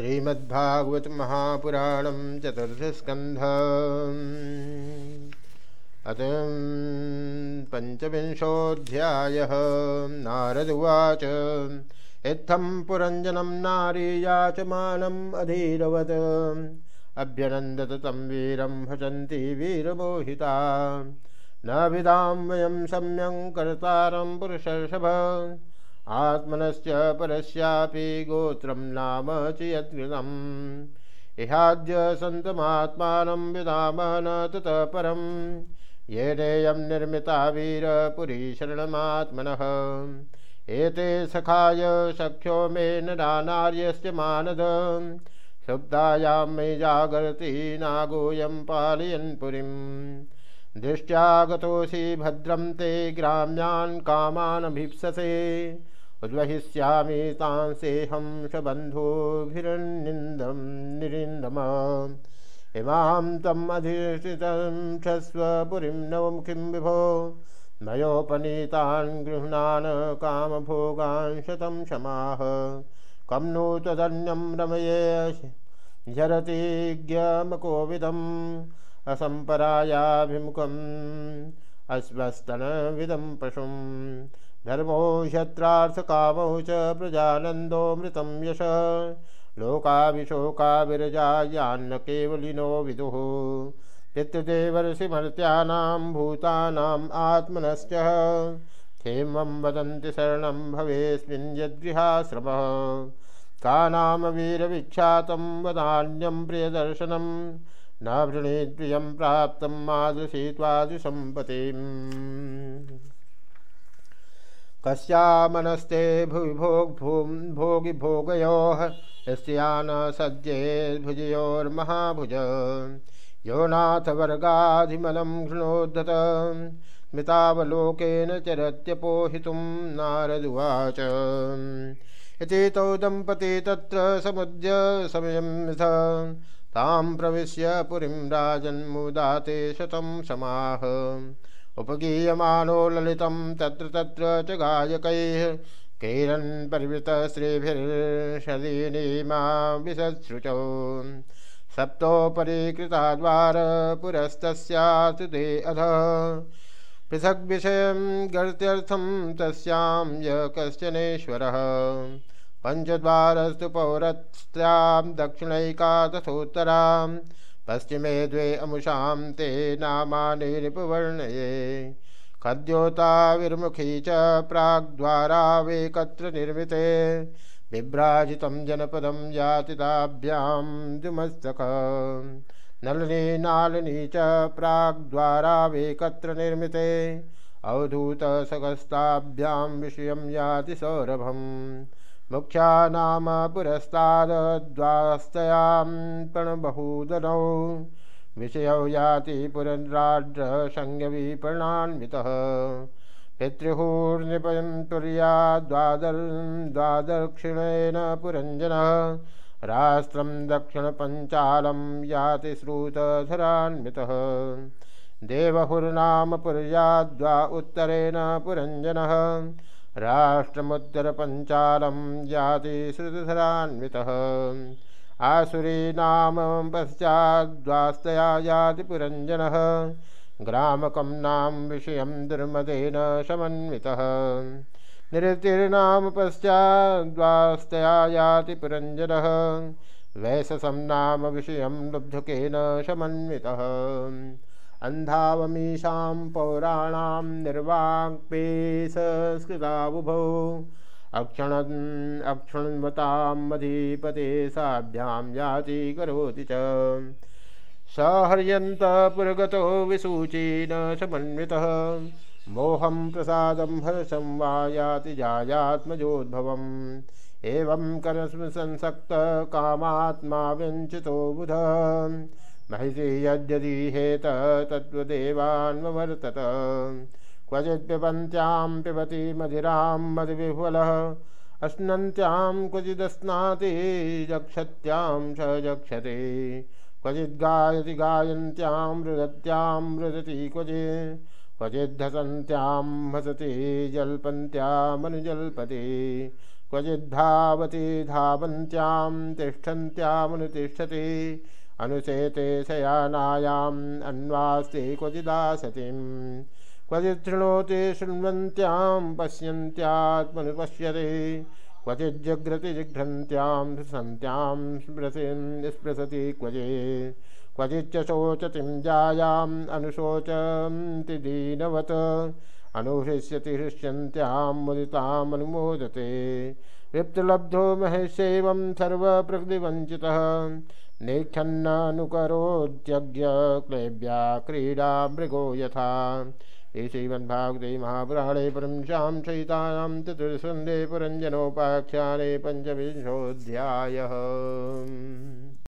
श्रीमद्भागवत महापुराण चतुर्थस्कंध अत पंचविंशोऽध्याय नारद उवाच इत्थं पुरञ्जनं नारी याचमानम् अधीरवत्। अभ्यनन्दत तं वीरं भजन्ति वीरमोहिता। न विदां वयं सम्यं कर्तारं पुरुषर्षभ। आत्मनश्च परस्यापि गोत्रं नाम च यद्गृतम् इहाद्य सन्तमात्मानं विदाम न ततः परं येनेयं निर्मिता वीरपुरी शरणमात्मनः। एते सखाय सख्यो मे नार्यश्च मानद। शुब्दायां मे जागरति नागोऽयं पालयन् पुरीं दृष्ट्या गतोऽसि भद्रं ते ग्राम्यान् उद्वहिष्यामि तांसेऽहं सबन्धोभिरनिन्दं निरिन्दम। इमां तम् अधिष्ठितं क्षस्वपुरीं नवमुखीं विभो। मयोपनीतान् गृह्णान् कामभोगान् शतं क्षमाः। कं नु त्वदन्यं रमये झरतिज्ञमकोविदम् असम्परायाभिमुखम् अस्वस्तनविदं पशुम्। धर्मो ह्यत्रार्थकामौ च प्रजानन्दोऽमृतं यश। लोकाभिशोकाविरजायान्न केवलिनो विदुः। पितृदेवर्षिमर्त्यानां भूतानाम् आत्मनश्च। हेमं वदन्ति शरणं भवेस्मिन् यद्गृहाश्रमः। का नाम वीरविख्यातं वदान्यं प्रियदर्शनं। न वृणीद्रियं प्राप्तं मादृशी त्वादृसम्पतिम् कस्यामनस्ते भुवि भोग भूम भोगि भोगयोः यस्यान सज्जेद्भुजयोर्महाभुज यो नाथ वर्गाधिमलं घृणोद्धत। स्मितावलोकेन चरत्यपोहितुं नारदुवाच इति तौ दम्पती तत्र समुद्य समयमिथ तां प्रविश्य पुरीं राजन्मुदाते शतं समाह। उपगीयमानो ललितं तत्र तत्र च गायकैः कैरन् परिवृतश्रीभिर्षदीनीमा विसश्रुचौ सप्तोपरि कृताद्वारपुरस्तस्यात् ते अध। पृथग्विषयं गर्त्यर्थं तस्यां य कश्चनेश्वरः। पञ्चद्वारस्तु पौरस्त्यां दक्षिणैका तथोत्तराम् पश्चिमे द्वे अमुषां ते नामानि रिपुवर्णये खद्योताविर्मुखी च प्राग्द्वारावेकत्र निर्मिते। बिभ्राजितं जनपदं यातिताभ्यां दुमस्तक नलिनी नालिनी च प्राग्द्वारावेकत्र निर्मिते। अवधूतसगस्ताभ्यां विषयं याति सौरभम्। मुख्या नाम पुरस्ताद्वास्तयां प्रणबहूदनौ। विषयौ याति पुरन्राड्रसंज्ञविप्रणान्वितः पितृहूर्निपयं तुर्या द्वादर् द्वादक्षिणेन पुरञ्जनः। राष्ट्रं दक्षिणपञ्चालं याति श्रुतधरान्वितः। देवहुर्नाम पुर्याद्वा उत्तरेण पुरञ्जनः। राष्ट्रमुत्तरपञ्चालं याति श्रुतधरान्वितः। आसुरी नाम पश्चाद्वास्तया याति पुरञ्जनः। ग्रामकं नाम विषयं दुर्मदेन समन्वितः निरतिर्नाम पश्चाद्वास्तया याति पुरञ्जनः। वैशसं नाम विषयं लुब्धुकेन समन्वितः अन्धावमीशां पौराणां निर्वाक्पेशस्कृताबुभौ अक्षण अक्षुण्वतां मधीपते साभ्यां याति करोति च। सहर्यन्तपुरगतो विसूचीन समन्वितः। मोहं प्रसादं हर्षं वा याति जायात्मजोद्भवम्। एवं करस्मसंसक्तकामात्मा व्यञ्चितो बुध। महिषी यद्यदीहेत तत्त्वदेवान्वर्तत क्वचित्पिबन्त्यां पिबति मधिरां मधुविह्वलः। अश्नन्त्यां क्वचिदश्नाति जक्षत्यां स जक्षते। क्वचिद्गायति गायन्त्यां रुदत्यां रुदति क्वचि। क्वचिद्धसन्त्यां हसति जल्पन्त्यामनुजल्पति क्वचिद्धावती धावन्त्यां तिष्ठन्त्यामनुतिष्ठति। अनुशेते शयानायाम् अन्वास्ति क्वचिदासतिं क्वचित् शृणोति शृण्वन्त्यां पश्यन्त्यात्मनुपश्यते। क्वचिज्जग्रति जिघ्रन्त्यां सन्त्यां स्मृतिं स्पृशति क्वचे। क्वचिच्च शोचतिं जायाम् अनुशोचन्ति दीनवत्। अनुहृष्यति हृष्यन्त्यां मुदितामनुमोदते। विप्तलब्धो महेशैवं सर्वप्रकृतिवञ्चितः नेक्षन्नानुकरोत्यज्ञ क्लेब्या क्रीडा मृगो यथा ये श्रीमद्भागवते महापुराणे परंशां सहितायां चतुर्सन्धे पुरञ्जनोपाख्याने पञ्चविंशोऽध्यायः।